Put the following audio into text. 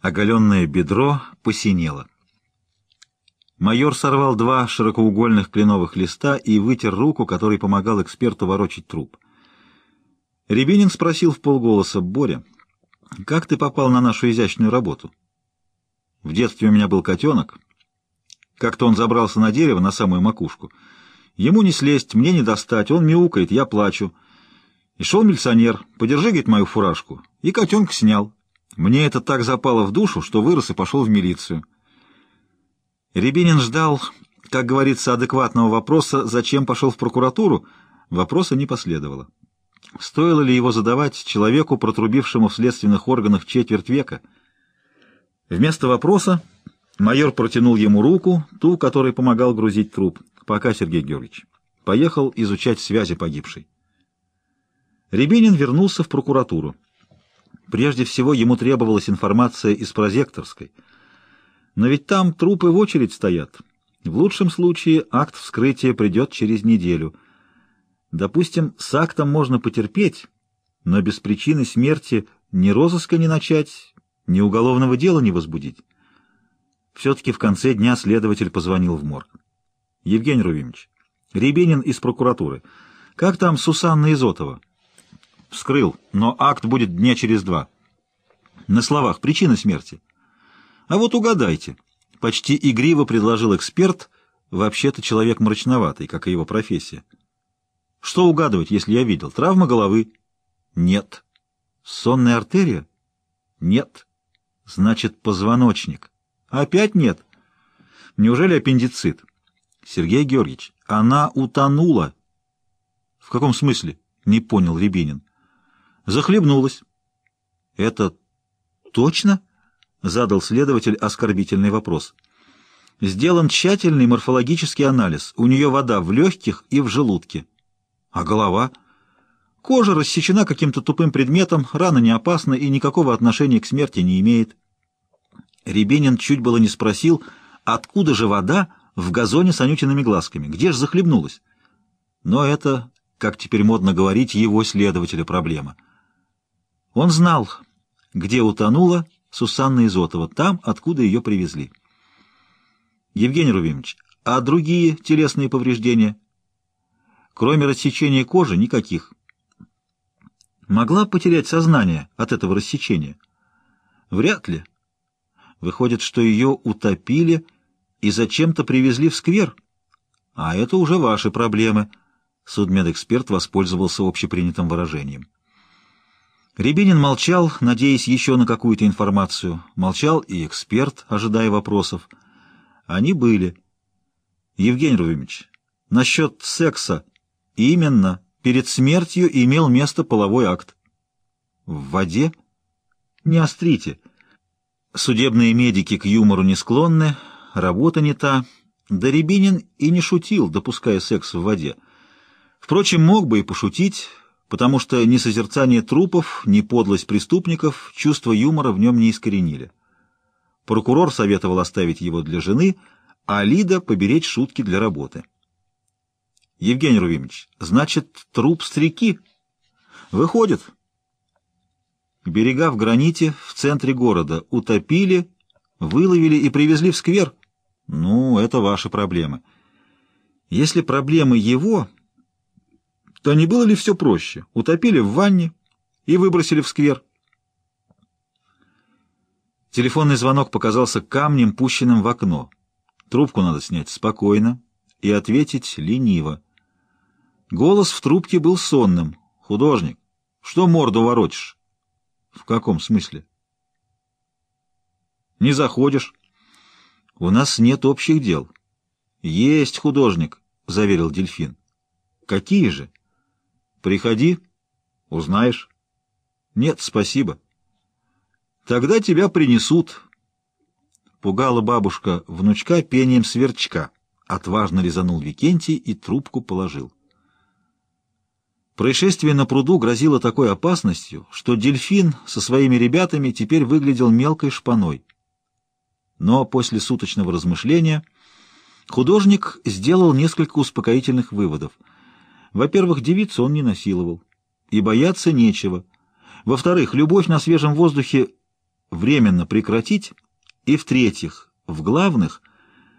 Оголенное бедро посинело. Майор сорвал два широкоугольных кленовых листа и вытер руку, который помогал эксперту ворочить труп. Рябинин спросил в полголоса, «Боря, как ты попал на нашу изящную работу?» «В детстве у меня был котенок. Как-то он забрался на дерево, на самую макушку. Ему не слезть, мне не достать, он мяукает, я плачу. И шел милиционер, подержи, говорит, мою фуражку, и котенка снял. Мне это так запало в душу, что вырос и пошел в милицию. Рябинин ждал, как говорится, адекватного вопроса, зачем пошел в прокуратуру. Вопроса не последовало. Стоило ли его задавать человеку, протрубившему в следственных органах четверть века? Вместо вопроса майор протянул ему руку, ту, которой помогал грузить труп. «Пока, Сергей Георгиевич». Поехал изучать связи погибшей. Рябинин вернулся в прокуратуру. Прежде всего, ему требовалась информация из прозекторской. Но ведь там трупы в очередь стоят. В лучшем случае акт вскрытия придет через неделю. Допустим, с актом можно потерпеть, но без причины смерти ни розыска не начать, ни уголовного дела не возбудить. Все-таки в конце дня следователь позвонил в морг. Евгений Рувимович, Рябинин из прокуратуры. Как там Сусанна Изотова? Вскрыл, но акт будет дня через два. На словах причина смерти. А вот угадайте. Почти игриво предложил эксперт, вообще-то человек мрачноватый, как и его профессия. Что угадывать, если я видел? Травма головы? Нет. Сонная артерия? Нет. Значит, позвоночник. Опять нет. Неужели аппендицит? Сергей Георгиевич, она утонула. В каком смысле? Не понял Рябинин. Захлебнулась. Это точно? Задал следователь оскорбительный вопрос. Сделан тщательный морфологический анализ. У нее вода в легких и в желудке. А голова? Кожа рассечена каким-то тупым предметом, рана не опасна и никакого отношения к смерти не имеет. Рябинин чуть было не спросил, откуда же вода в газоне с анютиными глазками, где же захлебнулась? Но это, как теперь модно говорить, его следователя проблема. Он знал, где утонула Сусанна Изотова, там, откуда ее привезли. Евгений Рубимович, а другие телесные повреждения? Кроме рассечения кожи, никаких. Могла потерять сознание от этого рассечения? Вряд ли. Выходит, что ее утопили и зачем-то привезли в сквер. А это уже ваши проблемы. Судмедэксперт воспользовался общепринятым выражением. Рябинин молчал, надеясь еще на какую-то информацию. Молчал и эксперт, ожидая вопросов. Они были. Евгений Рувимович, насчет секса. Именно, перед смертью имел место половой акт. В воде? Не острите. Судебные медики к юмору не склонны, работа не та. Да Рябинин и не шутил, допуская секс в воде. Впрочем, мог бы и пошутить, потому что ни созерцание трупов, ни подлость преступников чувство юмора в нем не искоренили. Прокурор советовал оставить его для жены, а Лида поберечь шутки для работы. Евгений Рувимович, значит, труп стряки? Выходит. Берега в граните в центре города утопили, выловили и привезли в сквер. Ну, это ваши проблемы. Если проблемы его то не было ли все проще? Утопили в ванне и выбросили в сквер. Телефонный звонок показался камнем, пущенным в окно. Трубку надо снять спокойно и ответить лениво. Голос в трубке был сонным. «Художник, что морду воротишь?» «В каком смысле?» «Не заходишь». «У нас нет общих дел». «Есть художник», — заверил дельфин. «Какие же?» Приходи, узнаешь. Нет, спасибо. Тогда тебя принесут. Пугала бабушка внучка пением сверчка. Отважно резанул Викентий и трубку положил. Происшествие на пруду грозило такой опасностью, что дельфин со своими ребятами теперь выглядел мелкой шпаной. Но после суточного размышления художник сделал несколько успокоительных выводов — во-первых, девицу он не насиловал. И бояться нечего. Во-вторых, любовь на свежем воздухе временно прекратить, и, в-третьих, в главных